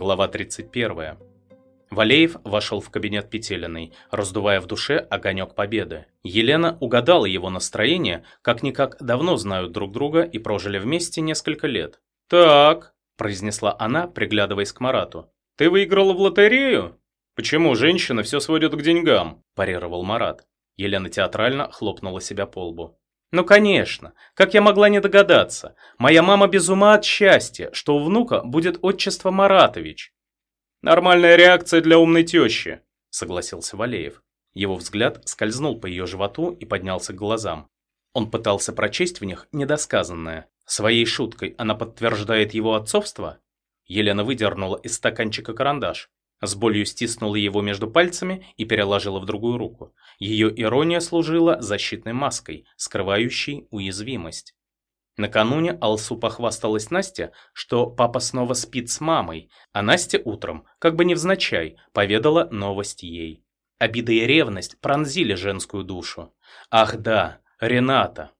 Глава 31. Валеев вошел в кабинет Петелиной, раздувая в душе огонек победы. Елена угадала его настроение, как-никак давно знают друг друга и прожили вместе несколько лет. «Так», – произнесла она, приглядываясь к Марату. «Ты выиграла в лотерею?» «Почему женщины все сводят к деньгам?» – парировал Марат. Елена театрально хлопнула себя по лбу. «Ну, конечно. Как я могла не догадаться? Моя мама без ума от счастья, что у внука будет отчество Маратович». «Нормальная реакция для умной тещи», — согласился Валеев. Его взгляд скользнул по ее животу и поднялся к глазам. Он пытался прочесть в них недосказанное. Своей шуткой она подтверждает его отцовство? Елена выдернула из стаканчика карандаш. С болью стиснула его между пальцами и переложила в другую руку. Ее ирония служила защитной маской, скрывающей уязвимость. Накануне Алсу похвасталась Настя, что папа снова спит с мамой, а Настя утром, как бы невзначай, поведала новость ей. Обида и ревность пронзили женскую душу. Ах да, Рената,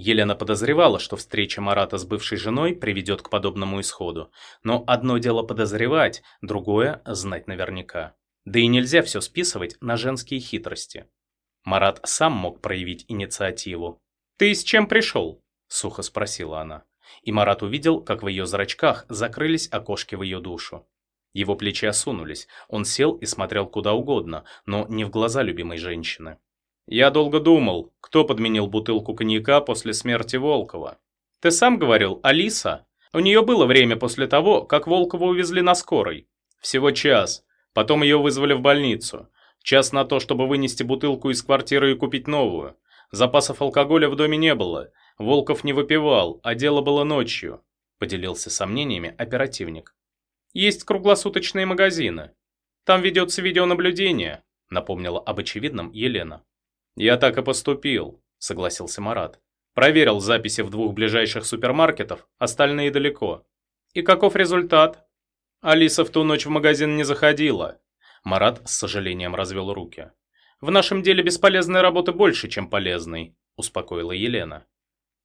Елена подозревала, что встреча Марата с бывшей женой приведет к подобному исходу. Но одно дело подозревать, другое – знать наверняка. Да и нельзя все списывать на женские хитрости. Марат сам мог проявить инициативу. «Ты с чем пришел?» – сухо спросила она. И Марат увидел, как в ее зрачках закрылись окошки в ее душу. Его плечи осунулись, он сел и смотрел куда угодно, но не в глаза любимой женщины. Я долго думал, кто подменил бутылку коньяка после смерти Волкова. Ты сам говорил, Алиса? У нее было время после того, как Волкова увезли на скорой. Всего час. Потом ее вызвали в больницу. Час на то, чтобы вынести бутылку из квартиры и купить новую. Запасов алкоголя в доме не было. Волков не выпивал, а дело было ночью. Поделился сомнениями оперативник. Есть круглосуточные магазины. Там ведется видеонаблюдение, напомнила об очевидном Елена. «Я так и поступил», — согласился Марат. «Проверил записи в двух ближайших супермаркетов, остальные далеко». «И каков результат?» Алиса в ту ночь в магазин не заходила. Марат с сожалением развел руки. «В нашем деле бесполезной работы больше, чем полезной», — успокоила Елена.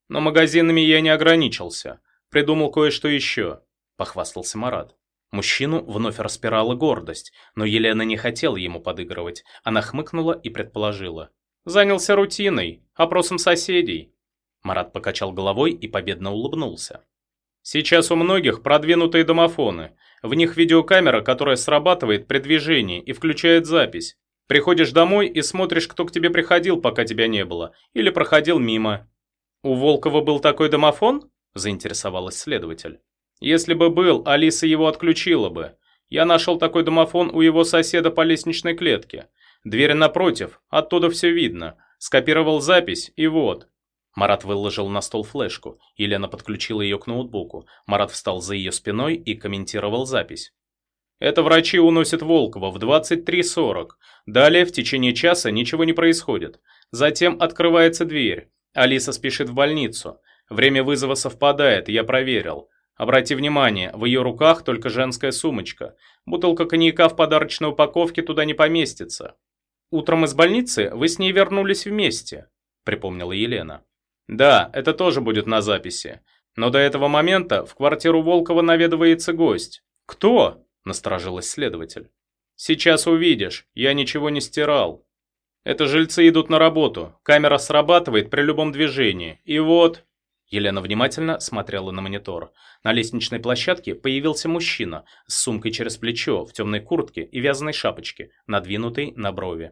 «Но магазинами я не ограничился. Придумал кое-что еще», — похвастался Марат. Мужчину вновь распирала гордость, но Елена не хотела ему подыгрывать. Она хмыкнула и предположила. Занялся рутиной, опросом соседей. Марат покачал головой и победно улыбнулся. Сейчас у многих продвинутые домофоны. В них видеокамера, которая срабатывает при движении и включает запись. Приходишь домой и смотришь, кто к тебе приходил, пока тебя не было, или проходил мимо. У Волкова был такой домофон? Заинтересовалась следователь. Если бы был, Алиса его отключила бы. Я нашел такой домофон у его соседа по лестничной клетке. Дверь напротив, оттуда все видно. Скопировал запись, и вот. Марат выложил на стол флешку. Елена подключила ее к ноутбуку. Марат встал за ее спиной и комментировал запись. Это врачи уносят Волкова в 23.40. Далее в течение часа ничего не происходит. Затем открывается дверь. Алиса спешит в больницу. Время вызова совпадает, я проверил. Обрати внимание, в ее руках только женская сумочка. Бутылка коньяка в подарочной упаковке туда не поместится. «Утром из больницы вы с ней вернулись вместе», — припомнила Елена. «Да, это тоже будет на записи. Но до этого момента в квартиру Волкова наведывается гость». «Кто?» — насторожилась следователь. «Сейчас увидишь, я ничего не стирал. Это жильцы идут на работу, камера срабатывает при любом движении, и вот...» Елена внимательно смотрела на монитор. На лестничной площадке появился мужчина с сумкой через плечо, в темной куртке и вязаной шапочке, надвинутой на брови.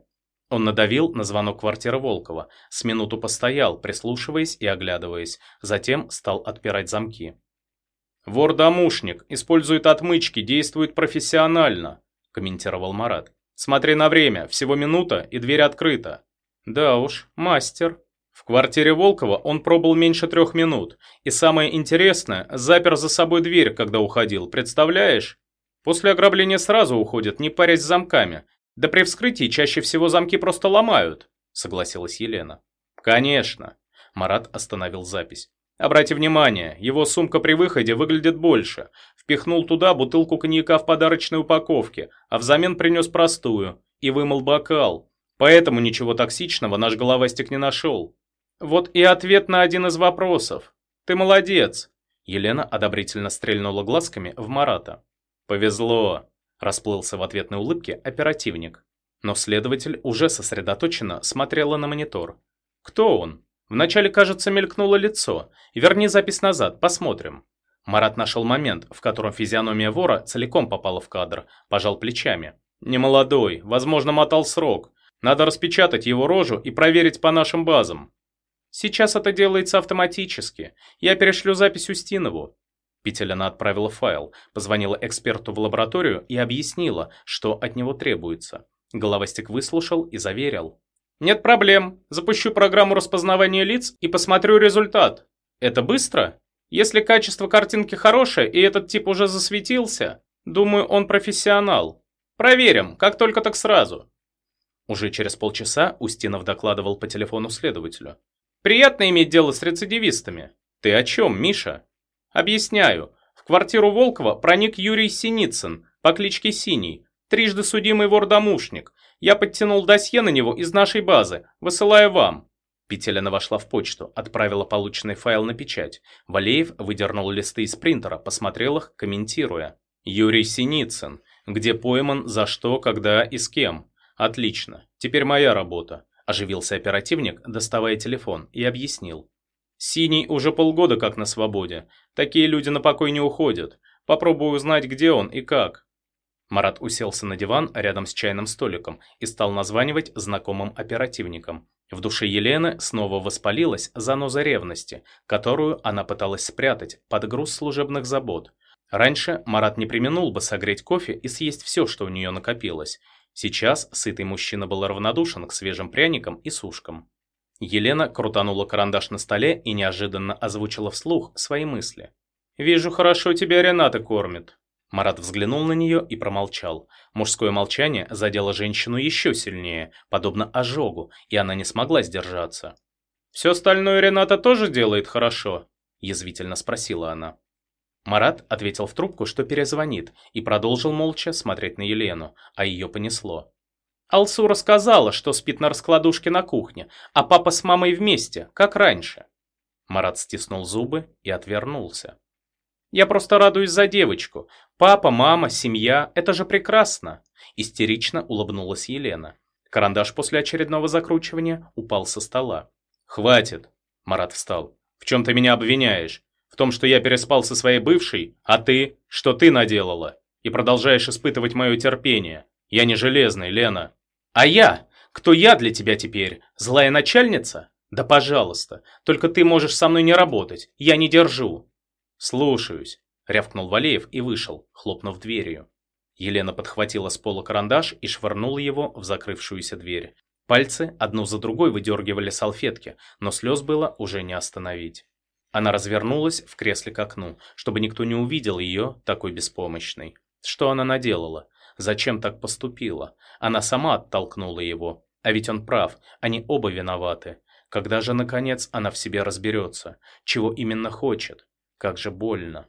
Он надавил на звонок квартиры Волкова, с минуту постоял, прислушиваясь и оглядываясь, затем стал отпирать замки. «Вор-домушник, использует отмычки, действует профессионально», – комментировал Марат. «Смотри на время, всего минута и дверь открыта». «Да уж, мастер», в квартире Волкова он пробыл меньше трех минут. И самое интересное, запер за собой дверь, когда уходил, представляешь? После ограбления сразу уходят, не парясь с замками. Да при вскрытии чаще всего замки просто ломают, согласилась Елена. Конечно. Марат остановил запись. Обратите внимание, его сумка при выходе выглядит больше. Впихнул туда бутылку коньяка в подарочной упаковке, а взамен принес простую. И вымыл бокал. Поэтому ничего токсичного наш головастик не нашел. Вот и ответ на один из вопросов. Ты молодец. Елена одобрительно стрельнула глазками в Марата. «Повезло», – расплылся в ответной улыбке оперативник. Но следователь уже сосредоточенно смотрела на монитор. «Кто он?» Вначале, кажется, мелькнуло лицо. Верни запись назад, посмотрим. Марат нашел момент, в котором физиономия вора целиком попала в кадр, пожал плечами. «Не молодой, возможно, мотал срок. Надо распечатать его рожу и проверить по нашим базам». «Сейчас это делается автоматически. Я перешлю запись Устинову». Петелина отправила файл, позвонила эксперту в лабораторию и объяснила, что от него требуется. Головастик выслушал и заверил. «Нет проблем. Запущу программу распознавания лиц и посмотрю результат. Это быстро?» Если качество картинки хорошее и этот тип уже засветился, думаю, он профессионал. Проверим, как только так сразу. Уже через полчаса Устинов докладывал по телефону следователю. Приятно иметь дело с рецидивистами. Ты о чем, Миша? Объясняю. В квартиру Волкова проник Юрий Синицын по кличке Синий, трижды судимый вор-домушник. Я подтянул досье на него из нашей базы, высылаю вам. Петелина вошла в почту, отправила полученный файл на печать. Валеев выдернул листы из принтера, посмотрел их, комментируя. «Юрий Синицын. Где пойман, за что, когда и с кем?» «Отлично. Теперь моя работа», – оживился оперативник, доставая телефон, и объяснил. «Синий уже полгода как на свободе. Такие люди на покой не уходят. Попробую узнать, где он и как». Марат уселся на диван рядом с чайным столиком и стал названивать знакомым оперативникам. В душе Елены снова воспалилась заноза ревности, которую она пыталась спрятать под груз служебных забот. Раньше Марат не применул бы согреть кофе и съесть все, что у нее накопилось. Сейчас сытый мужчина был равнодушен к свежим пряникам и сушкам. Елена крутанула карандаш на столе и неожиданно озвучила вслух свои мысли. «Вижу, хорошо тебя Рената кормит». Марат взглянул на нее и промолчал. Мужское молчание задело женщину еще сильнее, подобно ожогу, и она не смогла сдержаться. «Все остальное Рената тоже делает хорошо?» – язвительно спросила она. Марат ответил в трубку, что перезвонит, и продолжил молча смотреть на Елену, а ее понесло. Алсу рассказала, что спит на раскладушке на кухне, а папа с мамой вместе, как раньше. Марат стиснул зубы и отвернулся. Я просто радуюсь за девочку. Папа, мама, семья – это же прекрасно!» Истерично улыбнулась Елена. Карандаш после очередного закручивания упал со стола. «Хватит!» – Марат встал. «В чем ты меня обвиняешь? В том, что я переспал со своей бывшей? А ты? Что ты наделала? И продолжаешь испытывать мое терпение? Я не железный, Лена!» «А я? Кто я для тебя теперь? Злая начальница? Да пожалуйста, только ты можешь со мной не работать, я не держу!» «Слушаюсь», — рявкнул Валеев и вышел, хлопнув дверью. Елена подхватила с пола карандаш и швырнула его в закрывшуюся дверь. Пальцы одну за другой выдергивали салфетки, но слез было уже не остановить. Она развернулась в кресле к окну, чтобы никто не увидел ее такой беспомощной. Что она наделала? Зачем так поступила? Она сама оттолкнула его. А ведь он прав, они оба виноваты. Когда же, наконец, она в себе разберется? Чего именно хочет? Как же больно.